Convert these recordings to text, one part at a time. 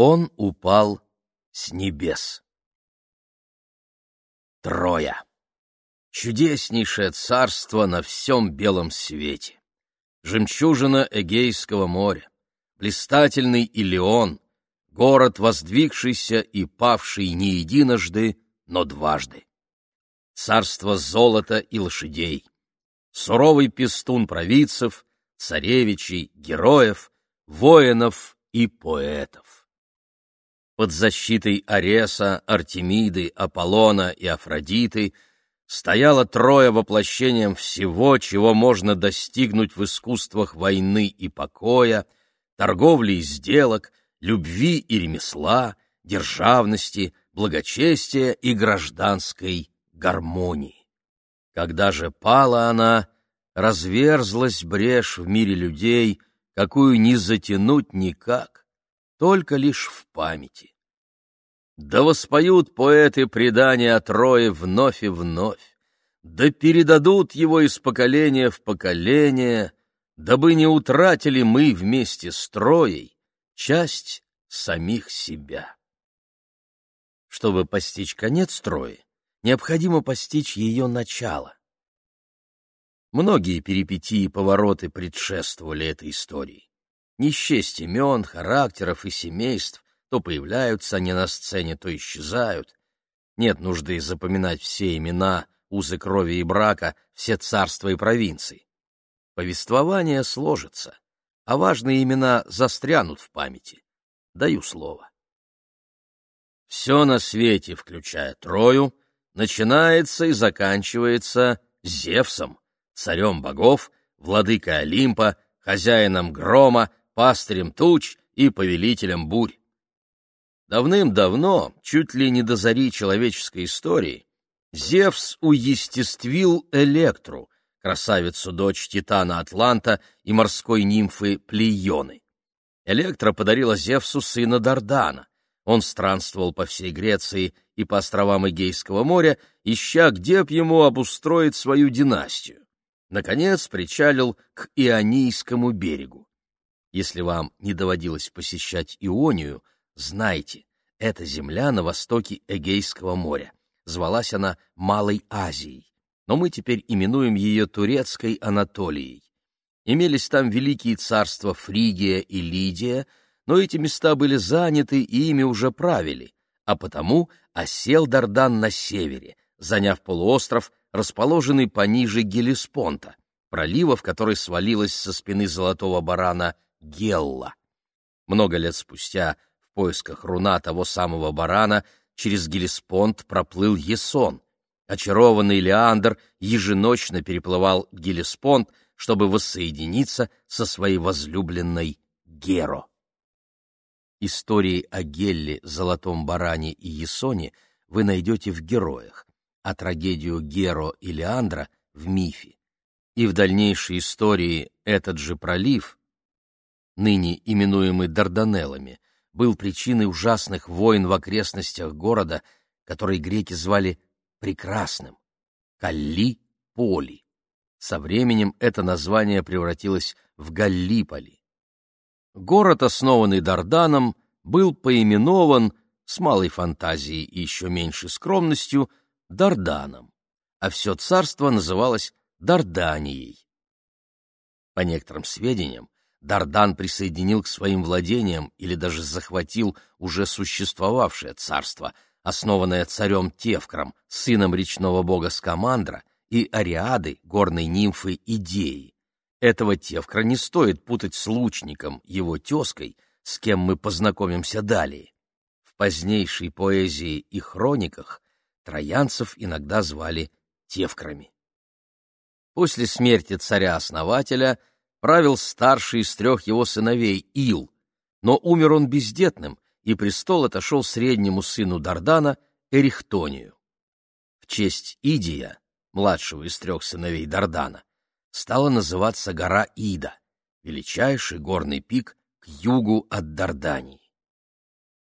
Он упал с небес. Троя. Чудеснейшее царство на всем белом свете. Жемчужина Эгейского моря, блистательный Илеон, город, воздвигшийся и павший не единожды, но дважды. Царство золота и лошадей, суровый пестун провидцев, царевичей, героев, воинов и поэтов. Под защитой Ареса, Артемиды, Аполлона и Афродиты стояло трое воплощением всего, чего можно достигнуть в искусствах войны и покоя, торговли и сделок, любви и ремесла, державности, благочестия и гражданской гармонии. Когда же пала она, разверзлась брешь в мире людей, какую не затянуть никак, только лишь в памяти. Да воспоют поэты предания о Трое вновь и вновь, да передадут его из поколения в поколение, дабы не утратили мы вместе с Троей часть самих себя. Чтобы постичь конец Трои, необходимо постичь ее начало. Многие перипетии и повороты предшествовали этой истории. Не счесть имен, характеров и семейств, то появляются они на сцене, то исчезают. Нет нужды запоминать все имена, узы крови и брака, все царства и провинции. Повествование сложится, а важные имена застрянут в памяти. Даю слово. Все на свете, включая Трою, начинается и заканчивается Зевсом, царем богов, владыкой Олимпа, хозяином грома, пастырем туч и повелителем бурь. Давным-давно, чуть ли не до зари человеческой истории, Зевс уестествил Электру, красавицу-дочь Титана Атланта и морской нимфы Плеоны. Электра подарила Зевсу сына Дардана. Он странствовал по всей Греции и по островам Эгейского моря, ища, где б ему обустроить свою династию наконец причалил к Ионийскому берегу. Если вам не доводилось посещать Ионию, знайте, эта земля на востоке Эгейского моря. Звалась она Малой Азией, но мы теперь именуем ее Турецкой Анатолией. Имелись там великие царства Фригия и Лидия, но эти места были заняты и ими уже правили, а потому осел Дардан на севере, заняв полуостров расположенный пониже Гелеспонта, пролива, в который свалилась со спины золотого барана Гелла. Много лет спустя, в поисках руна того самого барана, через Гелеспонт проплыл Есон. Очарованный Леандр еженочно переплывал Гелеспонт, чтобы воссоединиться со своей возлюбленной Геро. Истории о Гелле, Золотом Баране и Есоне вы найдете в героях, а трагедию Геро и Леандра в мифе. И в дальнейшей истории этот же пролив, ныне именуемый Дарданеллами, был причиной ужасных войн в окрестностях города, который греки звали Прекрасным — Калли-Поли. Со временем это название превратилось в Галлиполи. Город, основанный Дарданом, был поименован с малой фантазией и еще меньшей скромностью Дарданом, а все царство называлось Дарданией. По некоторым сведениям, Дардан присоединил к своим владениям или даже захватил уже существовавшее царство, основанное царем Тевкром, сыном речного бога Скамандра, и Ариады, горной нимфы Идеи. Этого Тевкра не стоит путать с лучником, его тезкой, с кем мы познакомимся далее. В позднейшей поэзии и хрониках Троянцев иногда звали тевкрами. После смерти царя-основателя правил старший из трех его сыновей Ил, но умер он бездетным, и престол отошел среднему сыну Дардана Эрихтонию. В честь Идия, младшего из трех сыновей Дардана, стала называться гора Ида, величайший горный пик к югу от Дардании.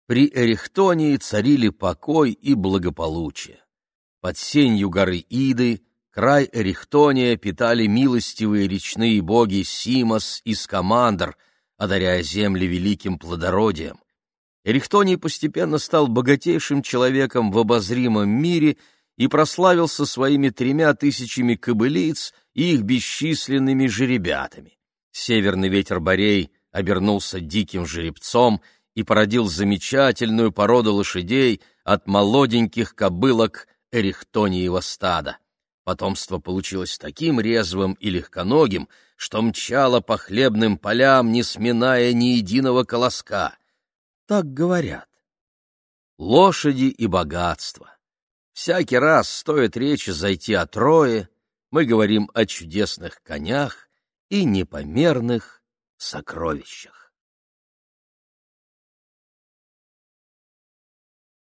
При Эрихтонии царили покой и благополучие. Под сенью горы Иды край Эрихтония питали милостивые речные боги Симос и Скамандр, одаряя земли великим плодородием. Эрихтоний постепенно стал богатейшим человеком в обозримом мире и прославился своими тремя тысячами кобылиц и их бесчисленными жеребятами. Северный ветер Борей обернулся диким жеребцом и породил замечательную породу лошадей от молоденьких кобылок Эрихтониева стада. Потомство получилось таким резвым и легконогим, что мчало по хлебным полям, не сминая ни единого колоска. Так говорят. Лошади и богатство. Всякий раз стоит речи зайти о трое, мы говорим о чудесных конях и непомерных сокровищах.